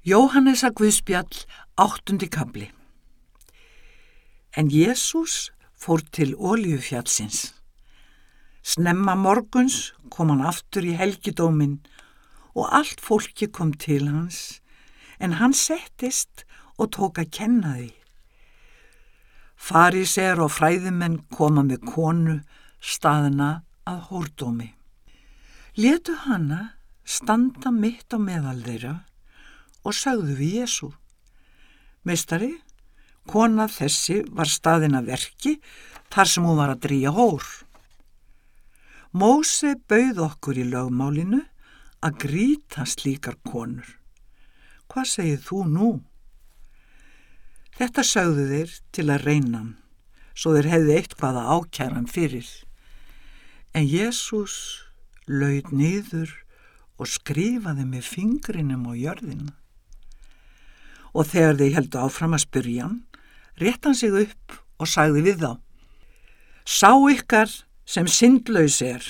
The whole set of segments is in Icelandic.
Jóhannesa Guðspjall, áttundi kabli. En Jésús fór til Óliufjallsins. Snemma morguns kom hann aftur í helgidómin og allt fólki kom til hans, en hann settist og tók að kenna því. Fariser og fræðumenn koma með konu staðina að hórdómi. Letu hanna standa mitt á meðal þeirra og sagðu við Jésu. Meistari, kona þessi var staðin að verki þar sem hún var að drýja hór. Móse bauð okkur í lögmálinu að gríta slíkar konur. Hvað segið þú nú? Þetta sögðu þeir til að reyna hann, svo þeir hefði eitthvað að ákjæra hann fyrir. En Jésús laud niður og skrifaði með fingrinum á jörðina og þegar þeir heldu áfram að spyrja hann, rétt hann sig upp og sagði við þá. Sá ykkar sem syndlaus er,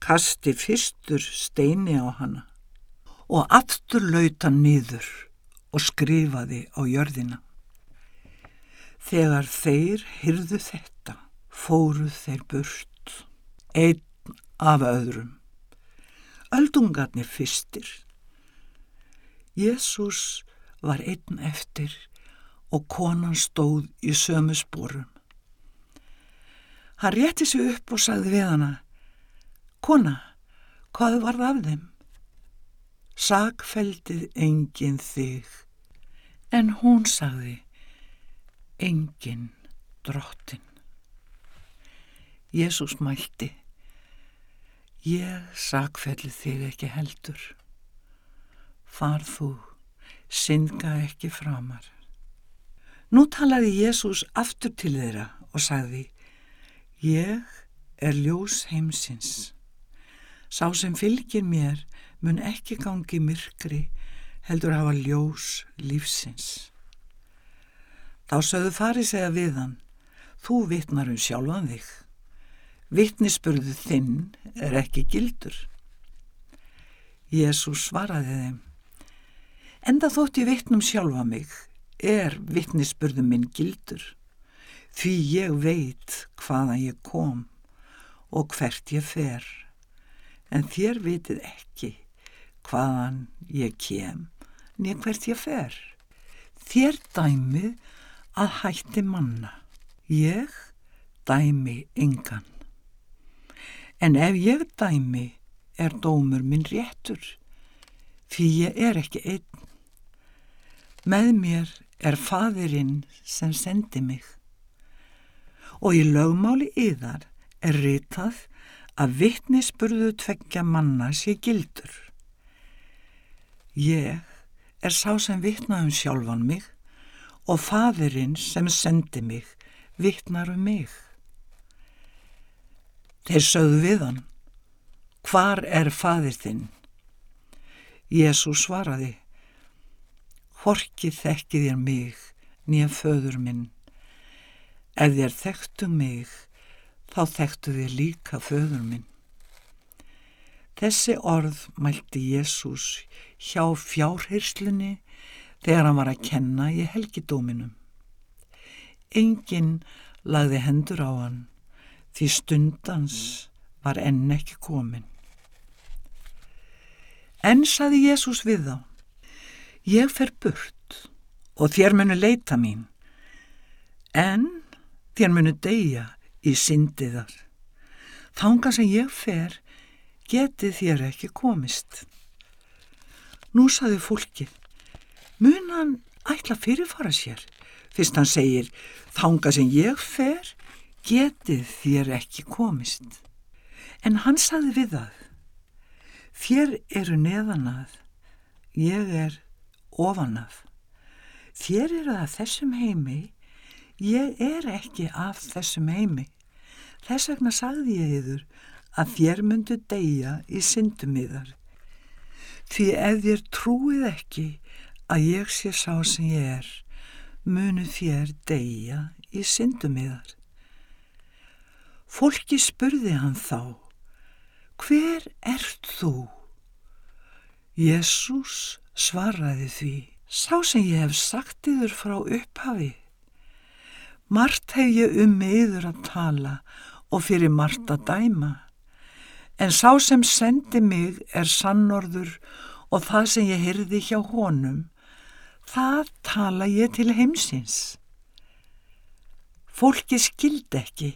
kasti fyrstur steini á hana og aftur lauta niður og skrifaði á jörðina. Þegar þeir hyrðu þetta, fóruð þeir burt, einn af öðrum. Öldungarnir fyrstir. Jésús var einn eftir og konan stóð í sömu spórum. Hann rétti sig upp og sagði við hana, Kona, hvað var það af þeim? Sagfældið engin þig, en hún sagði, engin drottin. Jésús mælti, ég sagfældið þig ekki heldur, far þú synga ekki framar. Nú talaði Jésús aftur til þeirra og sagði, ég er ljós heimsins. Sá sem fylgir mér mun ekki gangi myrkri heldur hafa ljós lífsins. Þá sögðu farið segja við hann, þú vitnar um sjálfan þig. Vittnisspurðu þinn er ekki gildur. Jésús svaraði þeim, Enda þótt ég vittnum sjálfa mig, er vittnisspurðum minn gildur, því ég veit hvaðan ég kom og hvert ég fer, en þér vitið ekki hvaðan ég kem, niður hvert ég fer. Þér dæmið að hætti manna, ég dæmi engan. En ef ég dæmi er dómur minn réttur, því ég er ekki einn. Með mér er fadirinn sem sendi mig. Og í lögmáli yðar er ritað að vittnisspurðu tveggja manna sé gildur. Ég er sá sem vittna um sjálfan mig og fadirinn sem sendi mig vittnar um mig. Þeir sögðu við hann, hvar er fadir þinn? Jésús svaraði, Horki þekki þér mig, nýja föður minn. Ef þér þekktu mig, þá þekktu þér líka föður minn. Þessi orð mælti Jésús hjá fjárhyrslunni þegar hann var að kenna í helgidóminum. Engin lagði hendur á hann því stundans var enn ekki komin. En saði Jésús við þá, ég fer burt og þér munu leita mín, en þér munu deyja í syndiðar. Þánga sem ég fer, geti þér ekki komist. Nú saði fólki, mun hann ætla fyrirfara sér, fyrst hann segir, þánga sem ég fer, geti þér ekki komist. En hann saði við það, þér eru neðan að, ég er ofanaf. Þér er það þessum heimi, ég er ekki af þessum heimi. Þess vegna sagði ég yfir að þér myndu deyja í syndumiðar. Því ef þér trúið ekki að ég sé sá sem ég er, munu þér deyja í syndumiðar. Fólki spurði hann þá, hver ert þú? Jésús svaraði því, sá sem ég hef sagt yður frá upphafi. Mart hef ég um með yður að tala og fyrir Mart að dæma. En sá sem sendi mig er sannorður og það sem ég hyrði hjá honum, það tala ég til heimsins. Fólki skildi ekki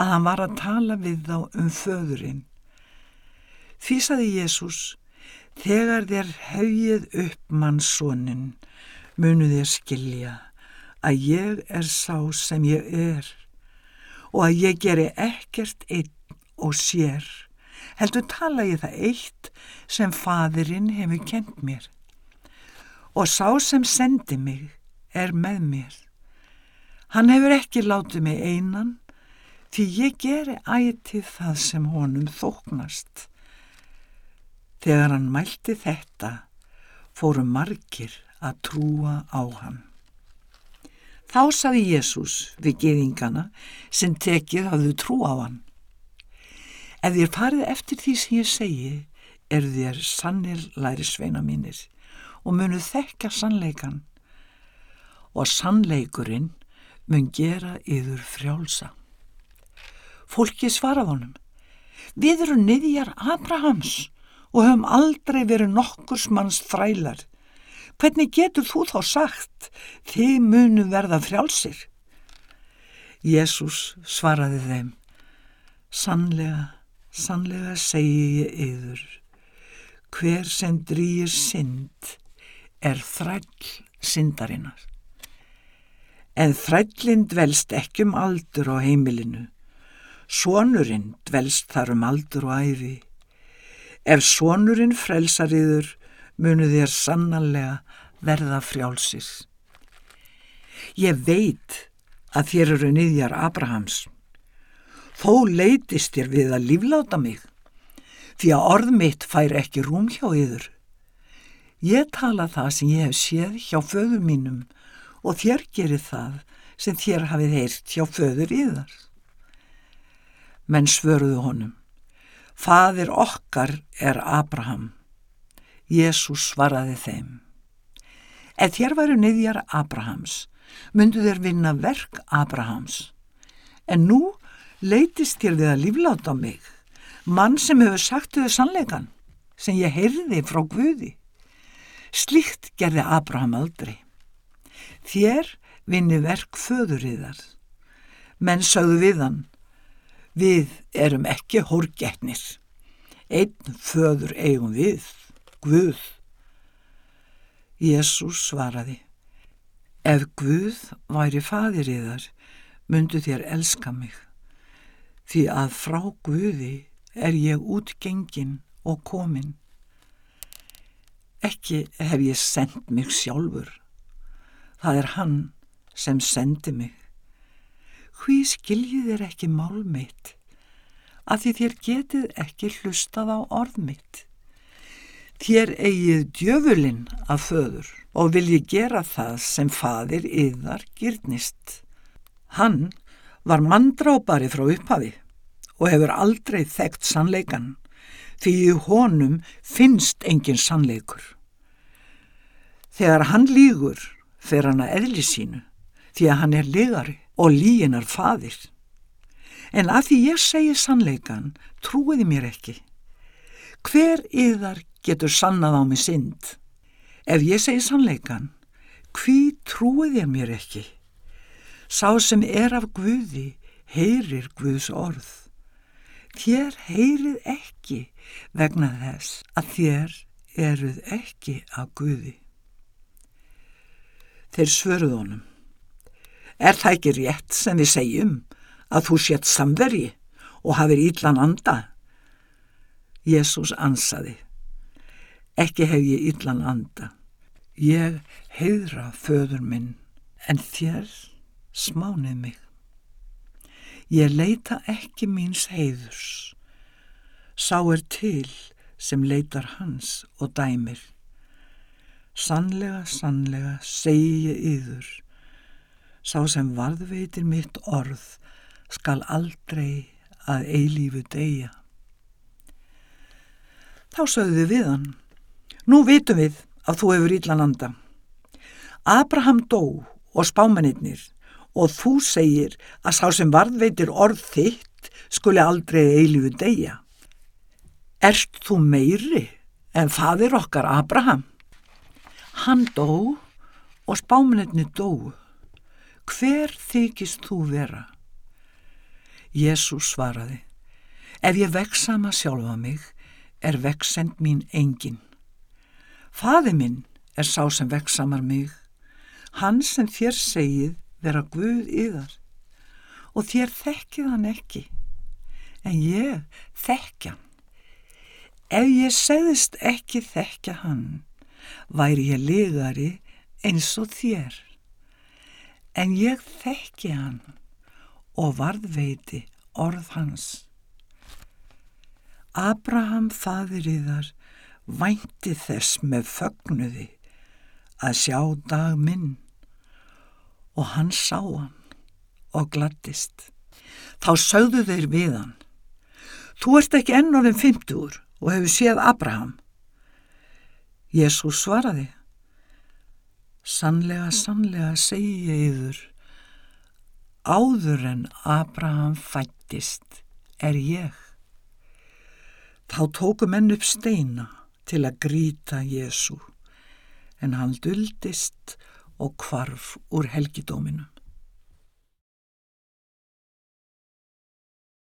að hann var að tala við þá um föðurinn. Því saði Jésús, þegar þér haugið upp mannssonin, munu þér skilja að ég er sá sem ég er og að ég geri ekkert einn og sér. Heldur tala ég það eitt sem fadirinn hefur kent mér. Og sá sem sendi mig er með mér. Hann hefur ekki látið mig einan því ég geri ætið það sem honum þóknast. Þegar hann mælti þetta fóru margir að trúa á hann. Þá saði Jésús við geðingana sem tekið hafðu trú á hann. Ef þér farið eftir því sem ég segi, er þér sannir læri sveina mínir og munu þekka sannleikan og sannleikurinn mun gera yður frjálsa. Fólki svarað honum, við eru niðjar Abrahams og höfum aldrei verið nokkurs manns þrælar. Hvernig getur þú þá sagt, þið munu verða frjálsir? Jésús svaraði þeim, sannlega, sannlega segi ég yður, hver sem drýir synd er þræll syndarinnar. En þrællin dvelst ekki um aldur á heimilinu, sonurinn dvelst þar um aldur og æfi. Ef sonurinn frelsariður munu þér sannanlega verða frjálsir. Ég veit að þér eru niðjar Abrahams. Þó leitist þér við að lífláta mig, því að orð mitt fær ekki rúm hjá yður. Ég tala það sem ég hef séð hjá föður mínum og þér gerir það sem þér hafið heyrt hjá föður yðar. Menn svöruðu honum. Fadir okkar er Abraham. Jésús svaraði þeim. Ef þér varu niðjar Abrahams, myndu þér vinna verk Abrahams. En nú leytist þér við að lífláta mig, mann sem hefur sagt þau sannleikan, sem ég heyrði frá Guði. Slíkt gerði Abraham aldrei. Þér vinni verk föðuriðar. Menn sögðu við hann, Við erum ekki hórgetnir. Einn föður eigum við, Guð. Jésús svaraði, ef Guð væri fadir í þar, myndu þér elska mig, því að frá Guði er ég útgengin og komin. Ekki hef ég sendt mig sjálfur, það er hann sem sendi mig. Hví skiljið er ekki mál mitt, að því þér getið ekki hlustað á orð mitt. Þér eigið djöfulinn af föður og viljið gera það sem fadir yðar gyrnist. Hann var mandrápari frá upphafi og hefur aldrei þekkt sannleikan því í honum finnst engin sannleikur. Þegar hann lígur fer hann að eðli sínu því að hann er ligari og líinar fadir. En að því ég segi sannleikan, trúiði mér ekki. Hver yðar getur sannað á mig synd? Ef ég segi sannleikan, hví trúiði mér ekki? Sá sem er af Guði, heyrir Guðs orð. Þér heyrið ekki vegna þess að þér eruð ekki af Guði. Þeir svöruð honum. Er það ekki rétt sem við segjum að þú sétt samvergi og hafið íllan anda? Jésús ansaði, ekki hef ég íllan anda. Ég heiðra föður minn en þér smánið mig. Ég leita ekki míns heiðurs. Sá er til sem leitar hans og dæmir. Sannlega, sannlega segi ég yður Sá sem varðveitir mitt orð skal aldrei að eilífu deyja. Þá sögðu við hann, nú vitum við að þú hefur íllananda. Abraham dó og spámennir og þú segir að sá sem varðveitir orð þitt skuli aldrei eilífu deyja. Erst þú meiri en fadir okkar Abraham? Hann dó og spámennir dó. Hver þykist þú vera? Jésús svaraði, ef ég veksama sjálfa mig, er veksend mín engin. Faði minn er sá sem veksamar mig, hann sem þér segið vera Guð yðar og þér þekkið hann ekki, en ég þekkja hann. Ef ég segðist ekki þekkja hann, væri ég ligari eins og þér, en ég þekki hann og varðveiti orð hans. Abraham fadir yðar vænti þess með fögnuði að sjá dag minn og hann sá hann og glattist. Þá sögðu þeir við hann. Þú ert ekki enn orðin fymtur og hefur séð Abraham. Jésús svaraði. Sannlega, sannlega segi ég yður. Áður en Abraham fættist er ég. Þá tóku menn upp steina til að gríta Jésu en hann duldist og kvarf úr helgidóminu.